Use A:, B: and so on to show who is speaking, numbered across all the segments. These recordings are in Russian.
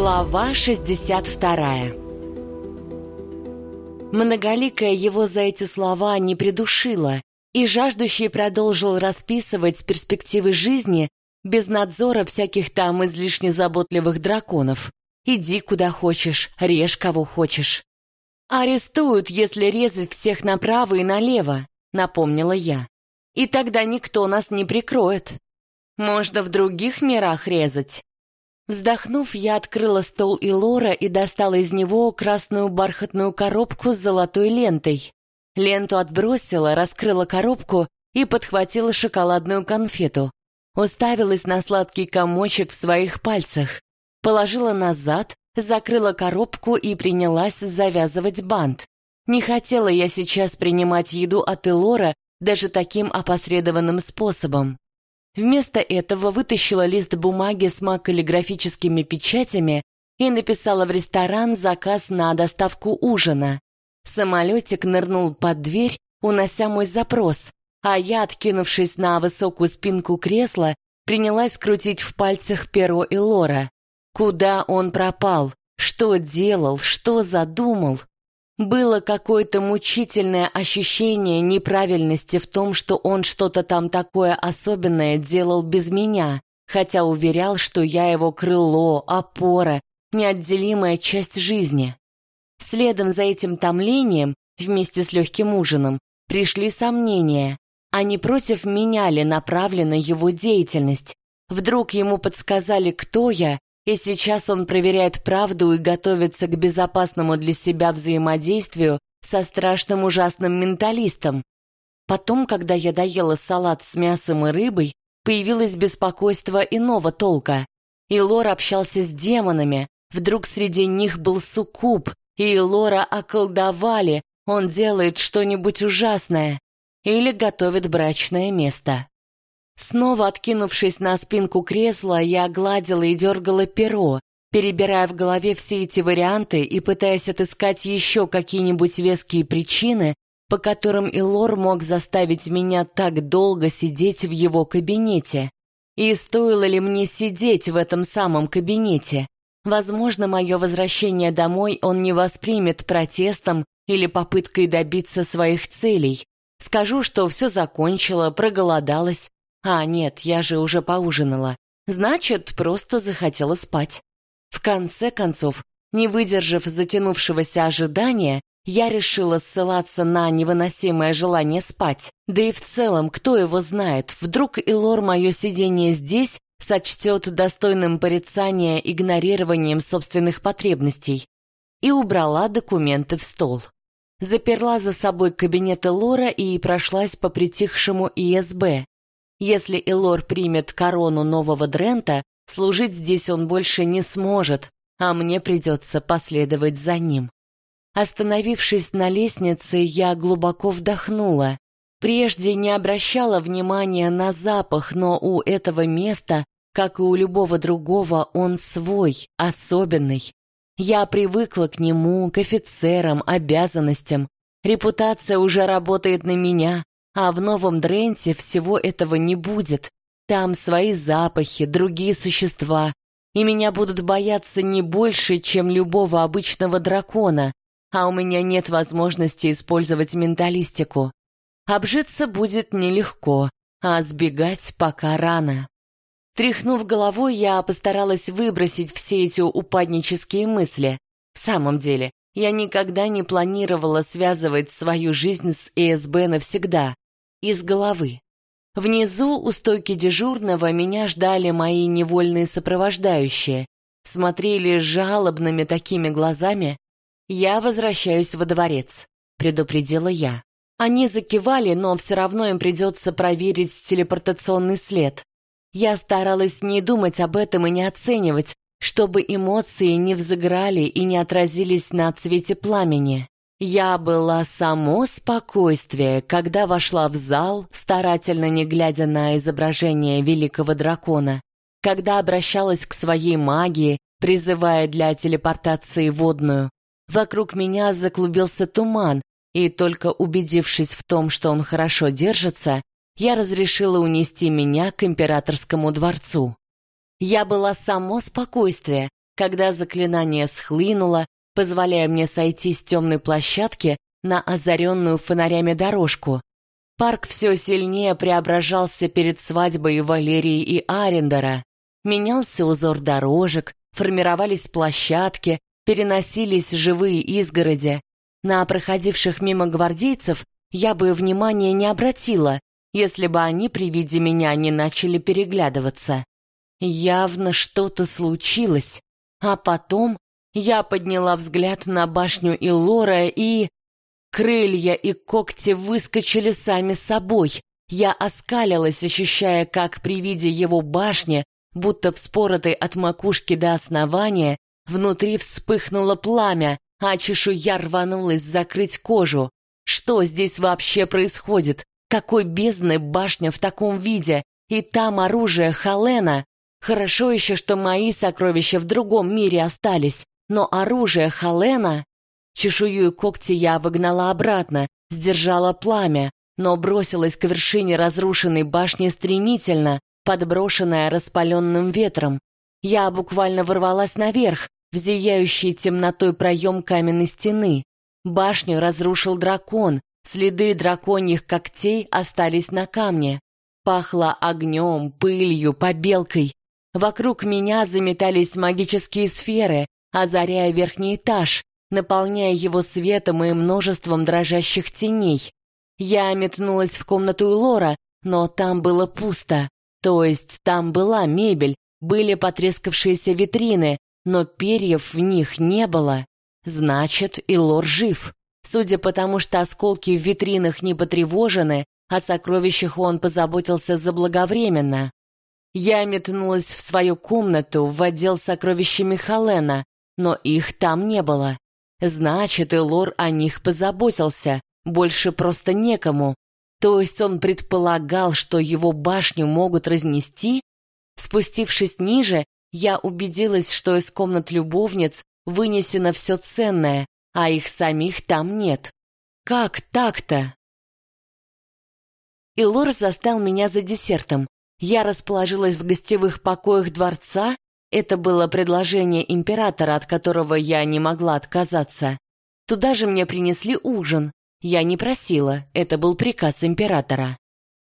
A: Глава 62 Многоликая его за эти слова не придушила, и жаждущий продолжил расписывать перспективы жизни без надзора всяких там излишне заботливых драконов. Иди куда хочешь, режь кого хочешь. «Арестуют, если резать всех направо и налево», — напомнила я. «И тогда никто нас не прикроет. Можно в других мирах резать». Вздохнув, я открыла стол Илора и достала из него красную бархатную коробку с золотой лентой. Ленту отбросила, раскрыла коробку и подхватила шоколадную конфету. Уставилась на сладкий комочек в своих пальцах. Положила назад, закрыла коробку и принялась завязывать бант. Не хотела я сейчас принимать еду от Элора даже таким опосредованным способом. Вместо этого вытащила лист бумаги с макаллиграфическими печатями и написала в ресторан заказ на доставку ужина. Самолетик нырнул под дверь, унося мой запрос, а я, откинувшись на высокую спинку кресла, принялась крутить в пальцах перо и лора. Куда он пропал? Что делал? Что задумал? Было какое-то мучительное ощущение неправильности в том, что он что-то там такое особенное делал без меня, хотя уверял, что я его крыло, опора, неотделимая часть жизни. Следом за этим томлением, вместе с легким ужином, пришли сомнения, а не против меня ли направлена его деятельность. Вдруг ему подсказали, кто я, и сейчас он проверяет правду и готовится к безопасному для себя взаимодействию со страшным ужасным менталистом. Потом, когда я доела салат с мясом и рыбой, появилось беспокойство иного толка. И Лор общался с демонами, вдруг среди них был суккуб, и Лора околдовали, он делает что-нибудь ужасное или готовит брачное место. Снова откинувшись на спинку кресла, я гладила и дергала перо, перебирая в голове все эти варианты и пытаясь отыскать еще какие-нибудь веские причины, по которым Илор мог заставить меня так долго сидеть в его кабинете. И стоило ли мне сидеть в этом самом кабинете? Возможно, мое возвращение домой он не воспримет протестом или попыткой добиться своих целей. Скажу, что все закончила, проголодалась, а, нет, я же уже поужинала. Значит, просто захотела спать. В конце концов, не выдержав затянувшегося ожидания, я решила ссылаться на невыносимое желание спать. Да и в целом, кто его знает, вдруг Илор мое сидение здесь сочтет достойным порицания игнорированием собственных потребностей. И убрала документы в стол. Заперла за собой кабинет Элора и прошлась по притихшему ИСБ. Если Элор примет корону нового Дрента, служить здесь он больше не сможет, а мне придется последовать за ним. Остановившись на лестнице, я глубоко вдохнула. Прежде не обращала внимания на запах, но у этого места, как и у любого другого, он свой, особенный. Я привыкла к нему, к офицерам, обязанностям. Репутация уже работает на меня, а в Новом Дренте всего этого не будет. Там свои запахи, другие существа. И меня будут бояться не больше, чем любого обычного дракона. А у меня нет возможности использовать менталистику. Обжиться будет нелегко, а сбегать пока рано. Тряхнув головой, я постаралась выбросить все эти упаднические мысли. В самом деле, я никогда не планировала связывать свою жизнь с ЭСБ навсегда из головы. Внизу у стойки дежурного меня ждали мои невольные сопровождающие. Смотрели жалобными такими глазами. «Я возвращаюсь во дворец», — предупредила я. Они закивали, но все равно им придется проверить телепортационный след. Я старалась не думать об этом и не оценивать, чтобы эмоции не взыграли и не отразились на цвете пламени. Я была само спокойствие, когда вошла в зал, старательно не глядя на изображение великого дракона, когда обращалась к своей магии, призывая для телепортации водную. Вокруг меня заклубился туман, и только убедившись в том, что он хорошо держится, я разрешила унести меня к императорскому дворцу. Я была само спокойствие, когда заклинание схлынуло, позволяя мне сойти с темной площадки на озаренную фонарями дорожку. Парк все сильнее преображался перед свадьбой Валерии и Арендера. Менялся узор дорожек, формировались площадки, переносились живые изгороди. На проходивших мимо гвардейцев я бы внимания не обратила, если бы они при виде меня не начали переглядываться. Явно что-то случилось, а потом я подняла взгляд на башню Илора и... Крылья и когти выскочили сами собой. Я оскалилась, ощущая, как при виде его башни, будто вспоротой от макушки до основания, внутри вспыхнуло пламя, а чешуя рванулась закрыть кожу. Что здесь вообще происходит? Какой бездны башня в таком виде? И там оружие Халена. Хорошо еще, что мои сокровища в другом мире остались, но оружие Халена... Чешую и когти я выгнала обратно, сдержала пламя, но бросилась к вершине разрушенной башни стремительно, подброшенная распаленным ветром. Я буквально ворвалась наверх, в зияющий темнотой проем каменной стены. Башню разрушил дракон, следы драконьих когтей остались на камне. Пахло огнем, пылью, побелкой. Вокруг меня заметались магические сферы, озаряя верхний этаж, наполняя его светом и множеством дрожащих теней. Я метнулась в комнату Лора, но там было пусто. То есть там была мебель, были потрескавшиеся витрины, но перьев в них не было. Значит, Илор жив. Судя по тому, что осколки в витринах не потревожены, о сокровищах он позаботился заблаговременно. Я метнулась в свою комнату, в отдел с Холена, но их там не было. Значит, Элор о них позаботился, больше просто некому. То есть он предполагал, что его башню могут разнести? Спустившись ниже, я убедилась, что из комнат любовниц вынесено все ценное, а их самих там нет. Как так-то? Илор застал меня за десертом. Я расположилась в гостевых покоях дворца это было предложение императора, от которого я не могла отказаться. Туда же мне принесли ужин. Я не просила, это был приказ императора.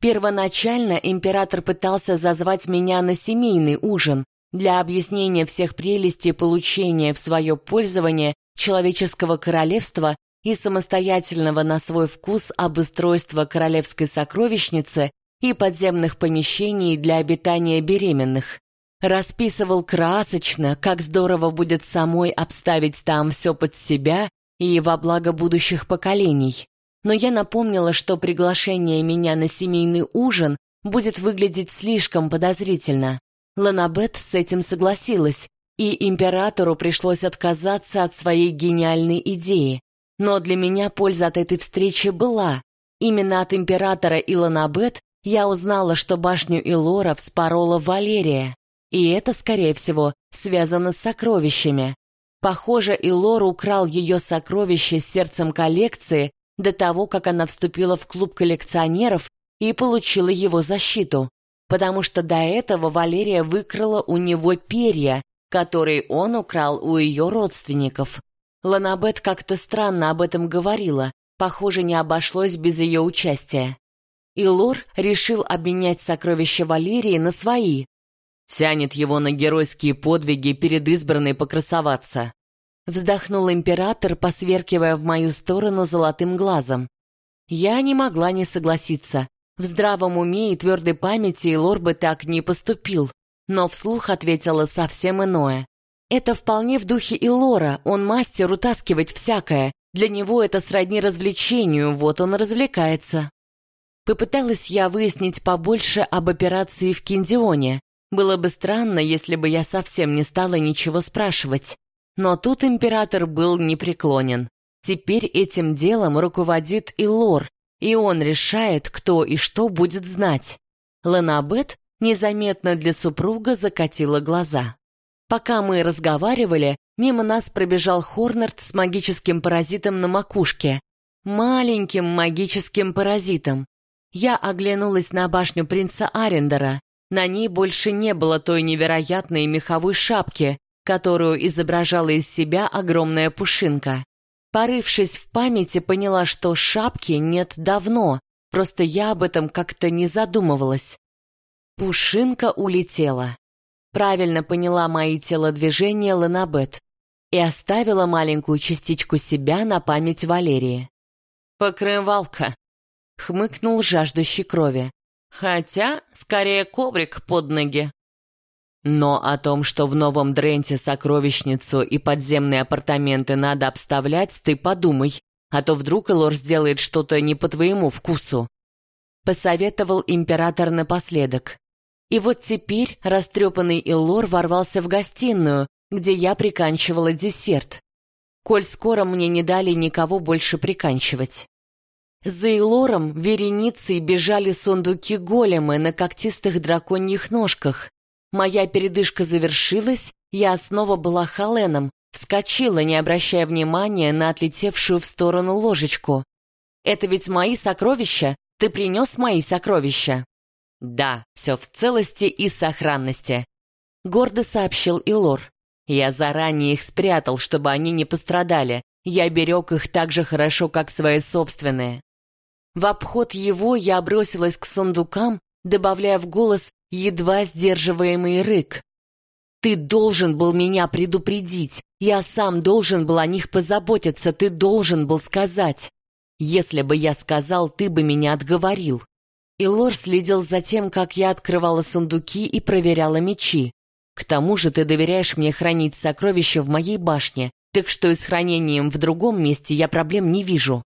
A: Первоначально император пытался зазвать меня на семейный ужин для объяснения всех прелестей получения в свое пользование человеческого королевства и самостоятельного на свой вкус обустройства королевской сокровищницы и подземных помещений для обитания беременных. Расписывал красочно, как здорово будет самой обставить там все под себя и во благо будущих поколений. Но я напомнила, что приглашение меня на семейный ужин будет выглядеть слишком подозрительно. Ланабет с этим согласилась, и императору пришлось отказаться от своей гениальной идеи. Но для меня польза от этой встречи была. Именно от императора и Ланабет я узнала, что башню Илора вспорола Валерия. И это, скорее всего, связано с сокровищами. Похоже, Илор украл ее сокровище с сердцем коллекции до того, как она вступила в клуб коллекционеров и получила его защиту, потому что до этого Валерия выкрала у него перья, которые он украл у ее родственников. Ланабет как-то странно об этом говорила, похоже, не обошлось без ее участия. Илор решил обменять сокровища Валерии на свои, Тянет его на геройские подвиги перед избранной покрасоваться. Вздохнул император, посверкивая в мою сторону золотым глазом. Я не могла не согласиться. В здравом уме и твердой памяти Лор бы так не поступил, но вслух ответила совсем иное. Это вполне в духе Илора, он мастер утаскивать всякое. Для него это сродни развлечению, вот он развлекается. Попыталась я выяснить побольше об операции в Киндионе. Было бы странно, если бы я совсем не стала ничего спрашивать. Но тут император был непреклонен. Теперь этим делом руководит и Лор, и он решает, кто и что будет знать. Ланабет незаметно для супруга закатила глаза. Пока мы разговаривали, мимо нас пробежал Хорнард с магическим паразитом на макушке. Маленьким магическим паразитом. Я оглянулась на башню принца Арендера. На ней больше не было той невероятной меховой шапки, которую изображала из себя огромная пушинка. Порывшись в памяти, поняла, что шапки нет давно, просто я об этом как-то не задумывалась. Пушинка улетела. Правильно поняла мои телодвижения Ланабет и оставила маленькую частичку себя на память Валерии. «Покрывалка», — хмыкнул жаждущий крови. «Хотя, скорее, коврик под ноги». Но о том, что в новом Дренте сокровищницу и подземные апартаменты надо обставлять, ты подумай, а то вдруг Элор сделает что-то не по твоему вкусу. Посоветовал император напоследок. И вот теперь растрепанный Элор ворвался в гостиную, где я приканчивала десерт. Коль скоро мне не дали никого больше приканчивать. За Элором вереницей бежали сундуки-големы на когтистых драконьих ножках. Моя передышка завершилась, я снова была Халеном, вскочила, не обращая внимания на отлетевшую в сторону ложечку. «Это ведь мои сокровища? Ты принес мои сокровища?» «Да, все в целости и сохранности», — гордо сообщил Илор. Я заранее их спрятал, чтобы они не пострадали. Я берег их так же хорошо, как свои собственные. В обход его я бросилась к сундукам, добавляя в голос едва сдерживаемый рык. «Ты должен был меня предупредить. Я сам должен был о них позаботиться. Ты должен был сказать. Если бы я сказал, ты бы меня отговорил». И Лор следил за тем, как я открывала сундуки и проверяла мечи. К тому же ты доверяешь мне хранить сокровища в моей башне, так что и с хранением в другом месте я проблем не вижу.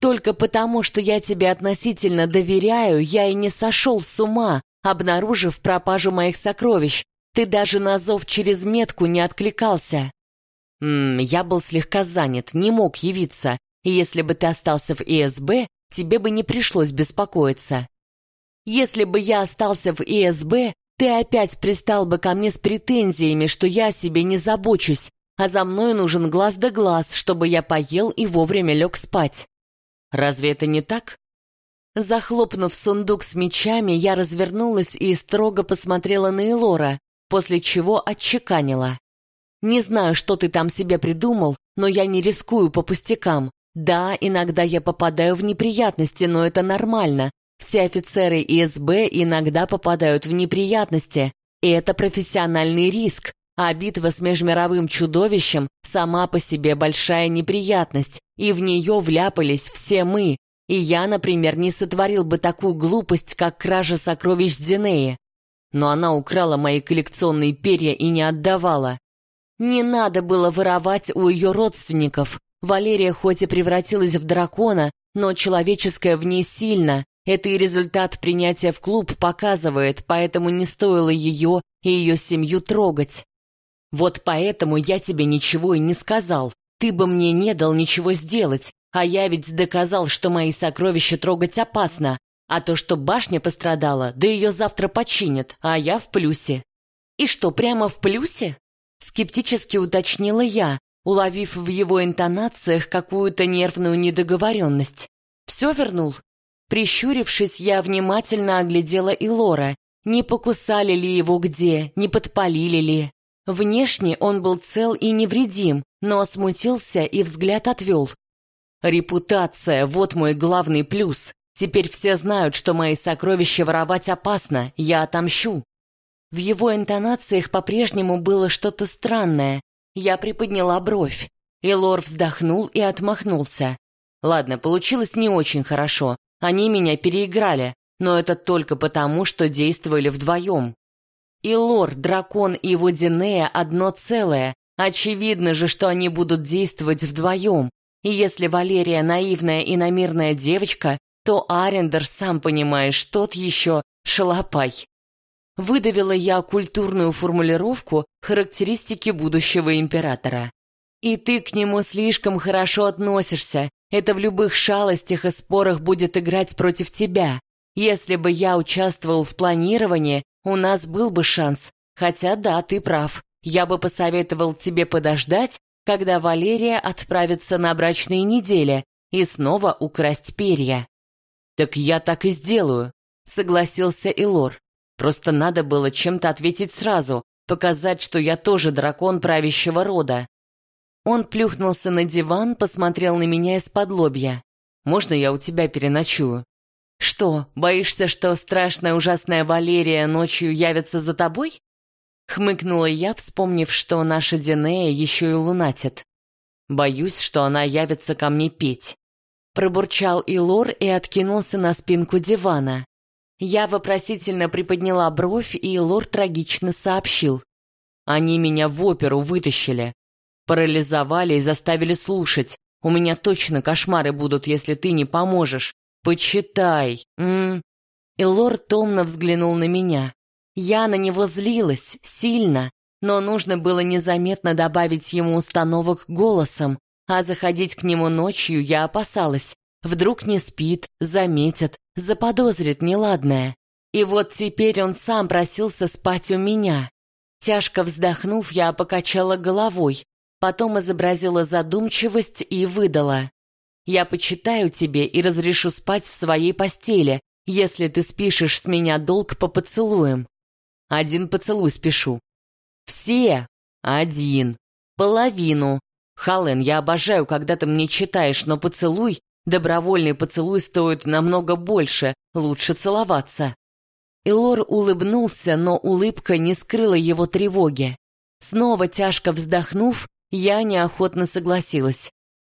A: Только потому, что я тебе относительно доверяю, я и не сошел с ума, обнаружив пропажу моих сокровищ. Ты даже на зов через метку не откликался. М я был слегка занят, не мог явиться. И если бы ты остался в ИСБ, тебе бы не пришлось беспокоиться. Если бы я остался в ИСБ, ты опять пристал бы ко мне с претензиями, что я о себе не забочусь, а за мной нужен глаз да глаз, чтобы я поел и вовремя лег спать. Разве это не так? Захлопнув сундук с мечами, я развернулась и строго посмотрела на Элора, после чего отчеканила. «Не знаю, что ты там себе придумал, но я не рискую по пустякам. Да, иногда я попадаю в неприятности, но это нормально. Все офицеры ИСБ иногда попадают в неприятности, и это профессиональный риск, а битва с межмировым чудовищем сама по себе большая неприятность, и в нее вляпались все мы. И я, например, не сотворил бы такую глупость, как кража сокровищ Динеи. Но она украла мои коллекционные перья и не отдавала. Не надо было воровать у ее родственников. Валерия хоть и превратилась в дракона, но человеческое в ней сильно, это и результат принятия в клуб показывает, поэтому не стоило ее и ее семью трогать. Вот поэтому я тебе ничего и не сказал. Ты бы мне не дал ничего сделать, а я ведь доказал, что мои сокровища трогать опасно. А то, что башня пострадала, да ее завтра починят, а я в плюсе. И что, прямо в плюсе? Скептически уточнила я, уловив в его интонациях какую-то нервную недоговоренность. Все вернул? Прищурившись, я внимательно оглядела Илора. Не покусали ли его где, не подпалили ли. Внешне он был цел и невредим, но смутился и взгляд отвел. «Репутация — вот мой главный плюс. Теперь все знают, что мои сокровища воровать опасно, я отомщу». В его интонациях по-прежнему было что-то странное. Я приподняла бровь. Илор вздохнул и отмахнулся. Ладно, получилось не очень хорошо, они меня переиграли, но это только потому, что действовали вдвоем. И лор, дракон и его одно целое. Очевидно же, что они будут действовать вдвоем. И если Валерия наивная и намирная девочка, то Арендер, сам понимаешь, тот еще шалопай. Выдавила я культурную формулировку характеристики будущего императора. И ты к нему слишком хорошо относишься, это в любых шалостях и спорах будет играть против тебя. Если бы я участвовал в планировании, у нас был бы шанс. Хотя да, ты прав. Я бы посоветовал тебе подождать, когда Валерия отправится на брачные недели и снова украсть перья. Так я так и сделаю, согласился Илор. Просто надо было чем-то ответить сразу, показать, что я тоже дракон правящего рода. Он плюхнулся на диван, посмотрел на меня из-под лобья. «Можно я у тебя переночую?» «Что, боишься, что страшная ужасная Валерия ночью явится за тобой?» Хмыкнула я, вспомнив, что наша Динея еще и лунатит. «Боюсь, что она явится ко мне петь». Пробурчал Илор и откинулся на спинку дивана. Я вопросительно приподняла бровь, и Лор трагично сообщил. «Они меня в оперу вытащили. Парализовали и заставили слушать. У меня точно кошмары будут, если ты не поможешь. Почитай. М. И Лор томно взглянул на меня. Я на него злилась, сильно, но нужно было незаметно добавить ему установок голосом, а заходить к нему ночью я опасалась. Вдруг не спит, заметят, заподозрит неладное. И вот теперь он сам просился спать у меня. Тяжко вздохнув, я покачала головой, потом изобразила задумчивость и выдала. «Я почитаю тебе и разрешу спать в своей постели, если ты спишешь с меня долг по поцелуям. Один поцелуй спешу. Все? Один. Половину. Хален, я обожаю, когда ты мне читаешь, но поцелуй Добровольный поцелуй стоит намного больше, лучше целоваться. Илор улыбнулся, но улыбка не скрыла его тревоги. Снова тяжко вздохнув, я неохотно согласилась.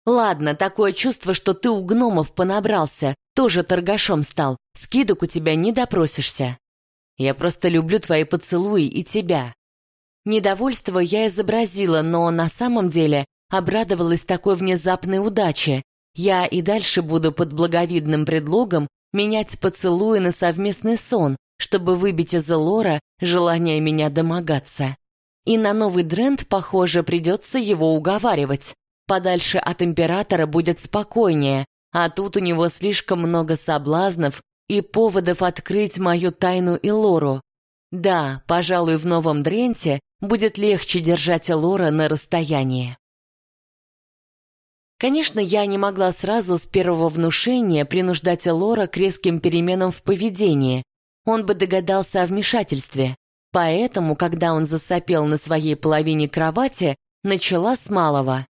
A: «Ладно, такое чувство, что ты у гномов понабрался, тоже торгашом стал. Скидок у тебя не допросишься. Я просто люблю твои поцелуи и тебя». Недовольство я изобразила, но на самом деле обрадовалась такой внезапной удаче. Я и дальше буду под благовидным предлогом менять поцелуи на совместный сон, чтобы выбить из Лора желание меня домогаться. И на новый Дрент, похоже, придется его уговаривать. Подальше от императора будет спокойнее, а тут у него слишком много соблазнов и поводов открыть мою тайну и. Да, пожалуй, в новом Дренте будет легче держать Лора на расстоянии. Конечно, я не могла сразу с первого внушения принуждать Лора к резким переменам в поведении. Он бы догадался о вмешательстве. Поэтому, когда он засопел на своей половине кровати, начала с малого.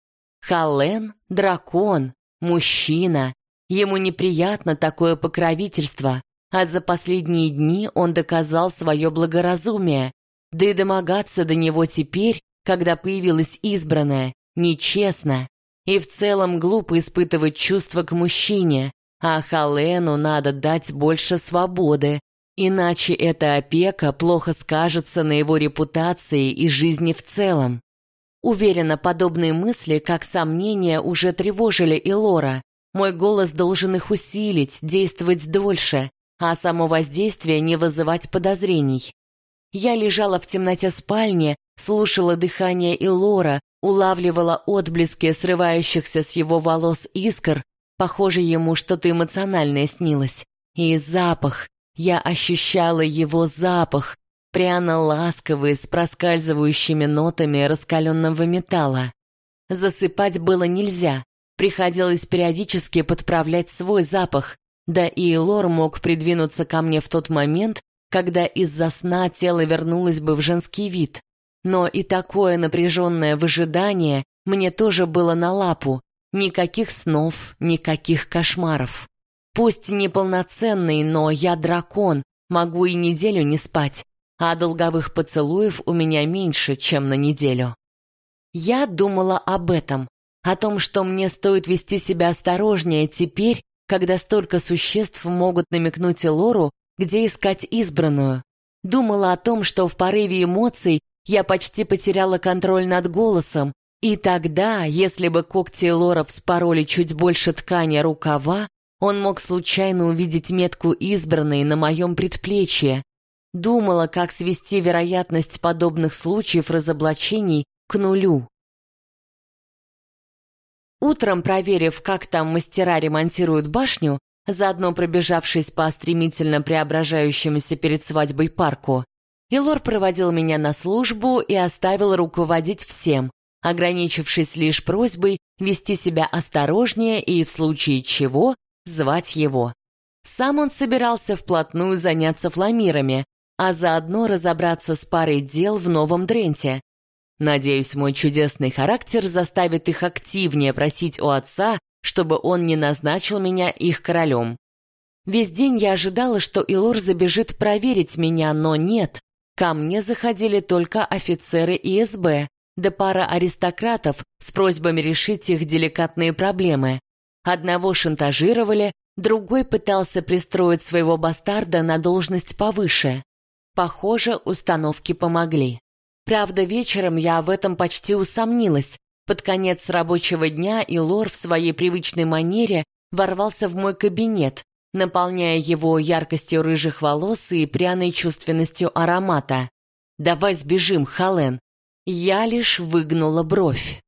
A: Халлен — дракон, мужчина. Ему неприятно такое покровительство, а за последние дни он доказал свое благоразумие. Да и домогаться до него теперь, когда появилась избранная, нечестно. И в целом глупо испытывать чувства к мужчине, а Халену надо дать больше свободы, иначе эта опека плохо скажется на его репутации и жизни в целом. Уверена, подобные мысли, как сомнения, уже тревожили и Лора. Мой голос должен их усилить, действовать дольше, а само воздействие не вызывать подозрений. Я лежала в темноте спальни, слушала дыхание Илора, улавливала отблески срывающихся с его волос искр, похоже, ему что-то эмоциональное снилось. И запах. Я ощущала его запах, пряно-ласковый, с проскальзывающими нотами раскаленного металла. Засыпать было нельзя, приходилось периодически подправлять свой запах, да и Лор мог придвинуться ко мне в тот момент, когда из-за сна тело вернулось бы в женский вид. Но и такое напряженное выжидание мне тоже было на лапу. Никаких снов, никаких кошмаров. Пусть неполноценный, но я дракон, могу и неделю не спать, а долговых поцелуев у меня меньше, чем на неделю. Я думала об этом, о том, что мне стоит вести себя осторожнее теперь, когда столько существ могут намекнуть Лору, где искать избранную. Думала о том, что в порыве эмоций я почти потеряла контроль над голосом, и тогда, если бы когти Лора вспороли чуть больше ткани рукава, он мог случайно увидеть метку избранной на моем предплечье. Думала, как свести вероятность подобных случаев разоблачений к нулю. Утром, проверив, как там мастера ремонтируют башню, заодно пробежавшись по стремительно преображающемуся перед свадьбой парку, Илор проводил меня на службу и оставил руководить всем, ограничившись лишь просьбой вести себя осторожнее и, в случае чего, звать его. Сам он собирался вплотную заняться фламирами, а заодно разобраться с парой дел в новом Дренте. Надеюсь, мой чудесный характер заставит их активнее просить у отца, чтобы он не назначил меня их королем. Весь день я ожидала, что Илор забежит проверить меня, но нет. Ко мне заходили только офицеры ИСБ, да пара аристократов с просьбами решить их деликатные проблемы. Одного шантажировали, другой пытался пристроить своего бастарда на должность повыше. Похоже, установки помогли. Правда, вечером я в этом почти усомнилась. Под конец рабочего дня Илор в своей привычной манере ворвался в мой кабинет, наполняя его яркостью рыжих волос и пряной чувственностью аромата. «Давай сбежим, Хален!» Я лишь выгнула бровь.